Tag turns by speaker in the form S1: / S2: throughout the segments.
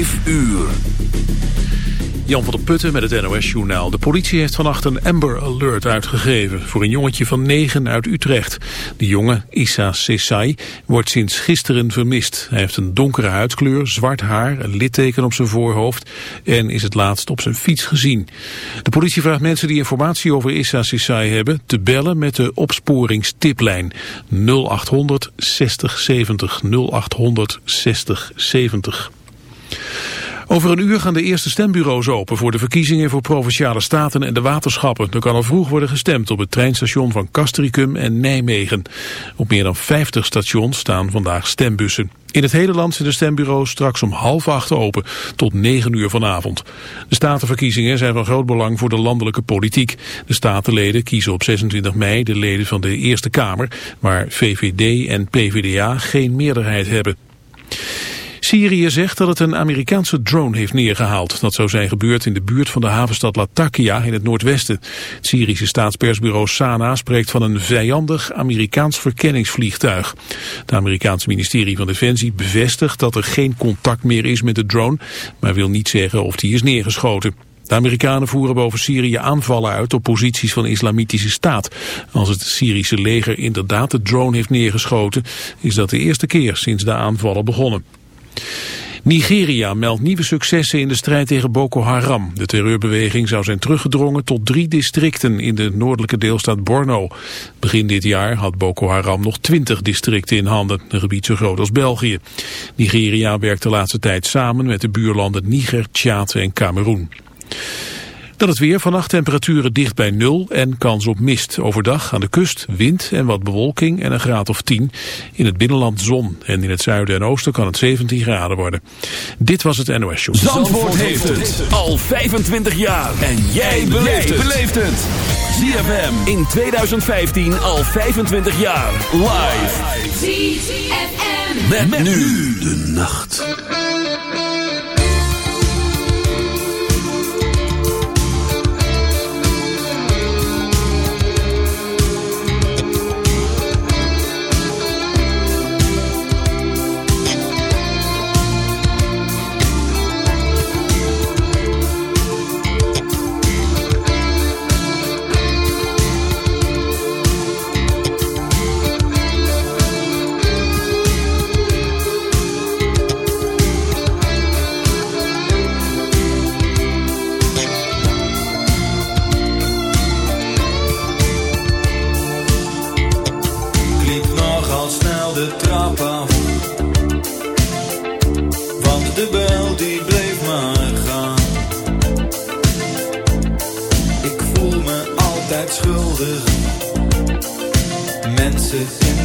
S1: Uur. Jan van der Putten met het NOS-journaal. De politie heeft vannacht een Amber Alert uitgegeven voor een jongetje van 9 uit Utrecht. De jongen, Issa Sesai, wordt sinds gisteren vermist. Hij heeft een donkere huidkleur, zwart haar, een litteken op zijn voorhoofd en is het laatst op zijn fiets gezien. De politie vraagt mensen die informatie over Issa Sesai hebben te bellen met de opsporingstiplijn 0800 60 70 0800 60 70. Over een uur gaan de eerste stembureaus open voor de verkiezingen voor Provinciale Staten en de waterschappen. Er kan al vroeg worden gestemd op het treinstation van Castricum en Nijmegen. Op meer dan 50 stations staan vandaag stembussen. In het hele land zijn de stembureaus straks om half acht open tot negen uur vanavond. De statenverkiezingen zijn van groot belang voor de landelijke politiek. De statenleden kiezen op 26 mei de leden van de Eerste Kamer, waar VVD en PvdA geen meerderheid hebben. Syrië zegt dat het een Amerikaanse drone heeft neergehaald. Dat zou zijn gebeurd in de buurt van de havenstad Latakia in het noordwesten. Het Syrische staatspersbureau Sana spreekt van een vijandig Amerikaans verkenningsvliegtuig. Het Amerikaanse ministerie van Defensie bevestigt dat er geen contact meer is met de drone, maar wil niet zeggen of die is neergeschoten. De Amerikanen voeren boven Syrië aanvallen uit op posities van islamitische staat. Als het Syrische leger inderdaad de drone heeft neergeschoten, is dat de eerste keer sinds de aanvallen begonnen. Nigeria meldt nieuwe successen in de strijd tegen Boko Haram. De terreurbeweging zou zijn teruggedrongen tot drie districten in de noordelijke deelstaat Borno. Begin dit jaar had Boko Haram nog twintig districten in handen, een gebied zo groot als België. Nigeria werkt de laatste tijd samen met de buurlanden Niger, Tjaad en Cameroen. Dan het weer. Vannacht temperaturen dicht bij nul en kans op mist. Overdag aan de kust wind en wat bewolking en een graad of 10. In het binnenland zon en in het zuiden en oosten kan het 17 graden worden. Dit was het NOS Show.
S2: Zandvoort, heeft het al 25 jaar. En jij beleeft het. ZFM in 2015 al 25 jaar. Live.
S3: ZFM.
S2: met nu de nacht.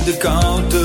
S4: The counter.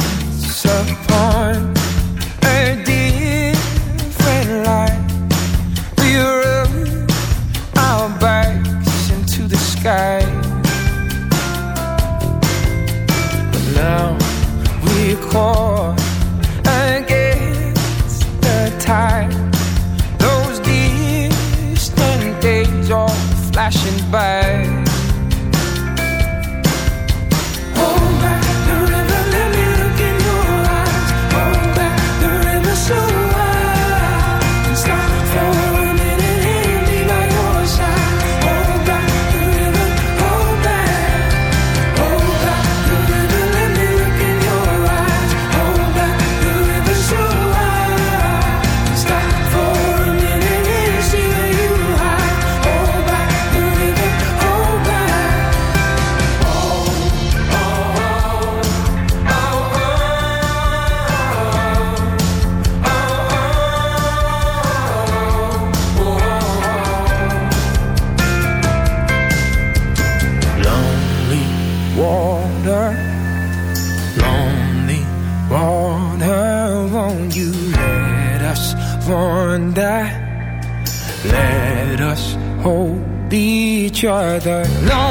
S5: Oh. each other. the.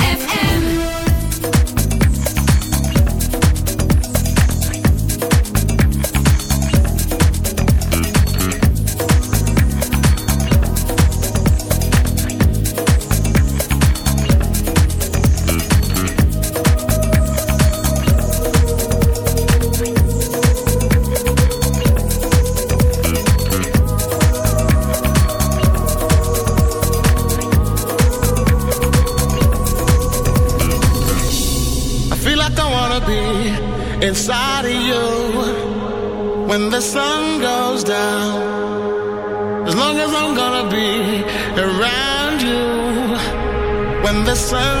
S6: sun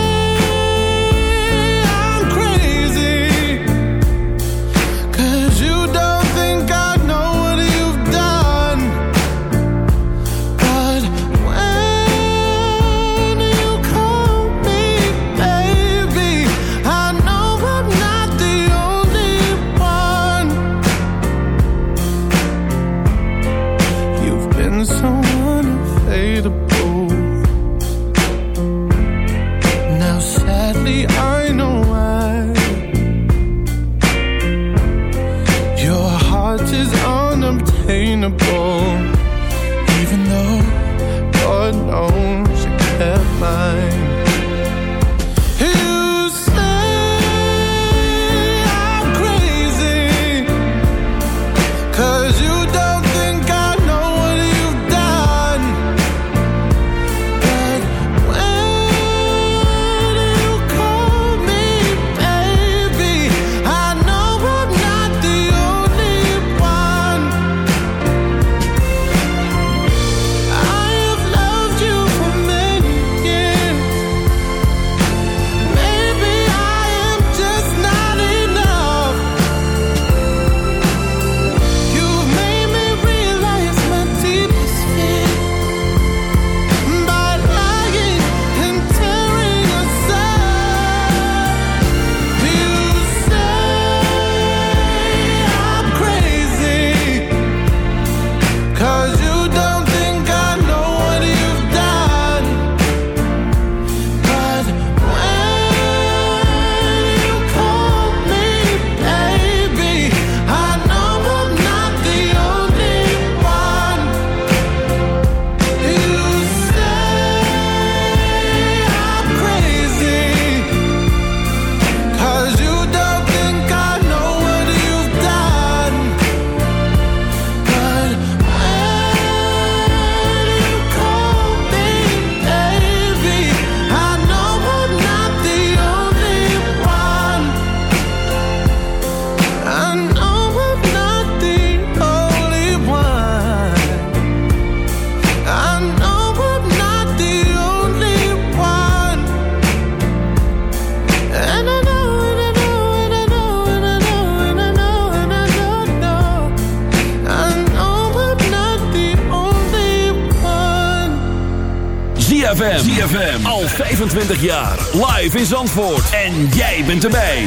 S2: Live in Zandvoort. En jij bent erbij.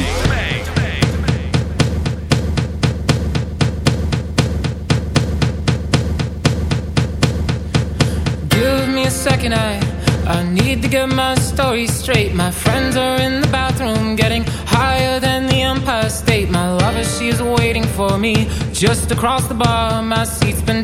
S7: Give me a second, I, I need to get my story straight. My friends are in the bathroom getting higher than the Empire State. My lover, she's waiting for me just across the bar. My seat's been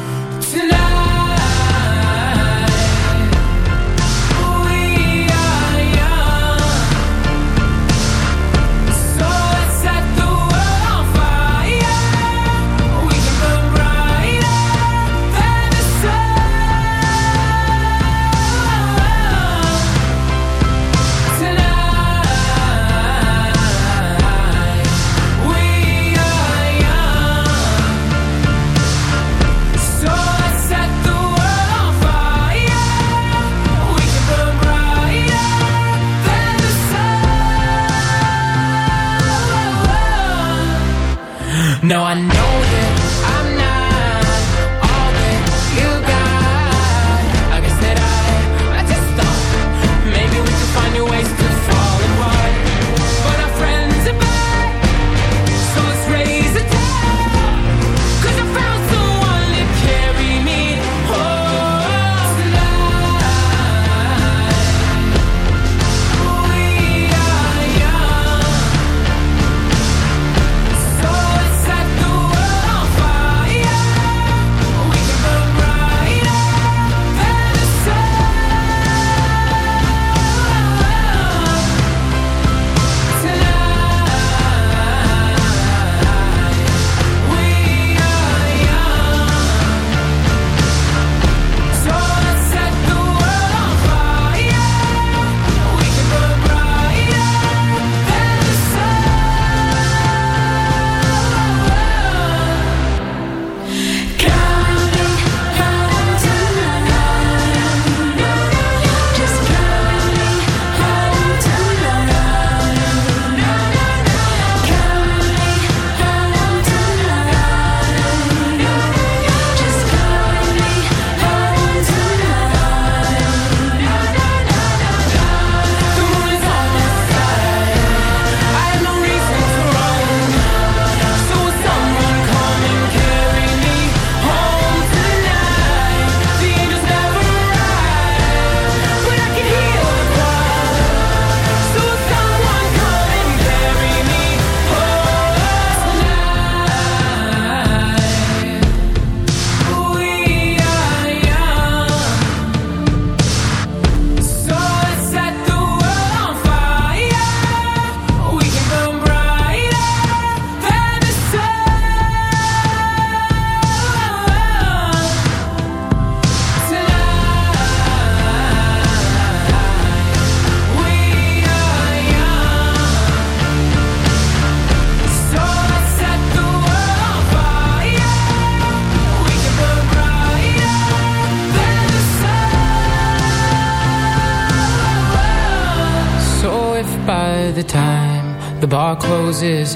S7: bar